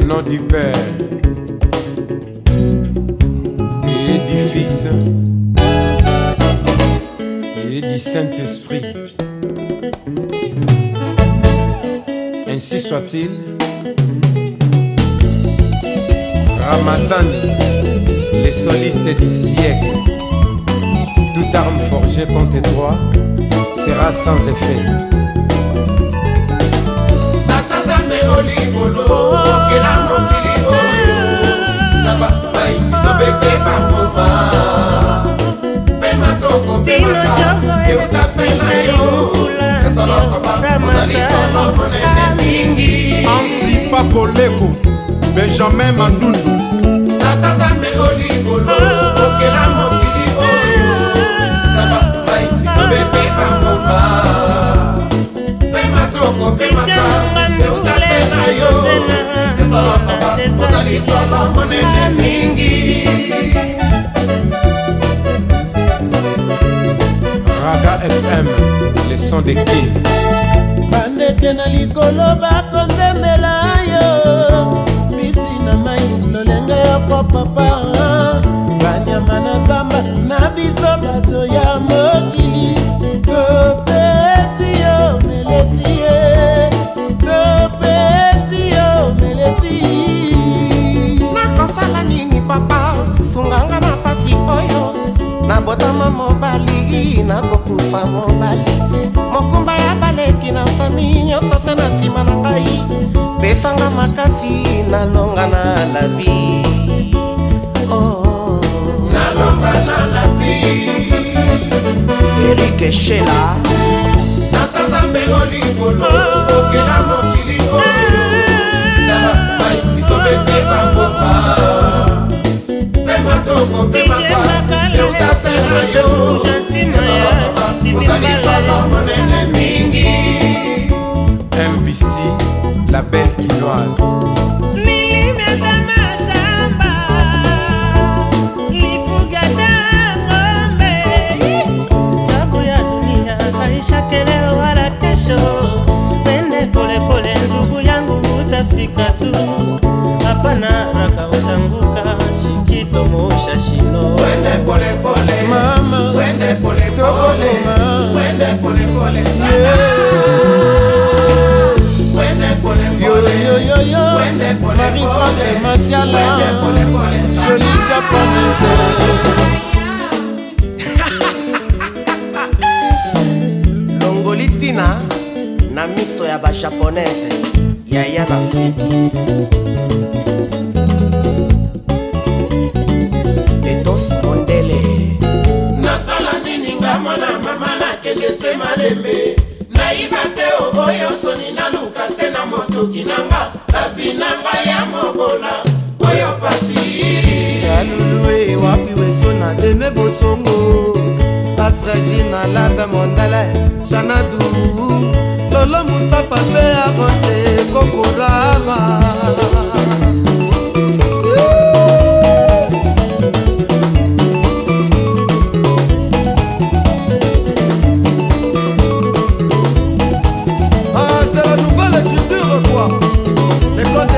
au nom du Père et du Fils et du Saint-Esprit. Ainsi soit-il. Ramazan, les solistes du siècle. Toute arme forgée contre toi sera sans effet. okela mokili oyo zaba bai biso pepe bangoma mpe matoko mpe mata euta sena yo kasolo papa ozali solo monene mingi ansipa koleko benjamin mandundu tata nzambe olibolo oh. son de ki bandeke na likolo bakonzembela yo misi na mai lolenge yoko papa banyama na zamba na biso bato ya mokili mobali nakokufa mobali mokumba ya baleki na fami nyonso se na nsima na ngai pesanga makasi nalonga na lavi oh. nalonga na lavi erike shela natata mbengo likolo okela mokili kolo sama mai bisobete bango la belle quinoise. fika tu hapana raka utanguka shikitomosha shino wende polepole mama wende polepole wende polepole pole. yeah. yoyoyo marie-france masiala joli japonaise longoli ntina na miso ya bajaponaise yaya na friti etos mondele nasala nini nga mwana mama nakende se malembe nayiba te oboyosoni na safi na ngai ya mobola oyo pasi alulu ewapi weso na deme bosongo afragi na labe mondele shanadu lolo mustapha pe akote kokorama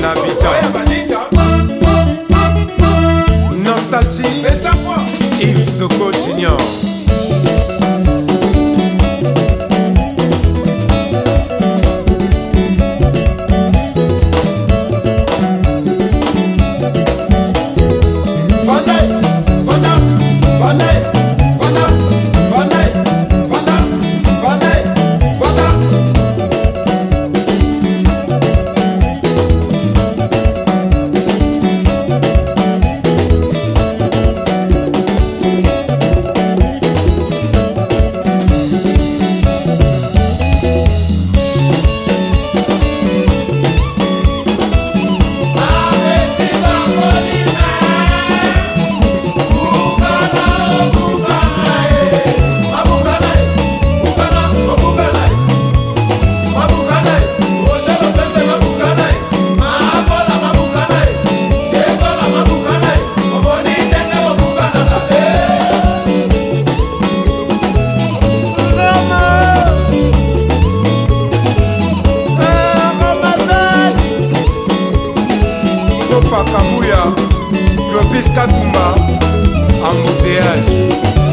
na Abidjan Nostalgie Yves Soko Junior you.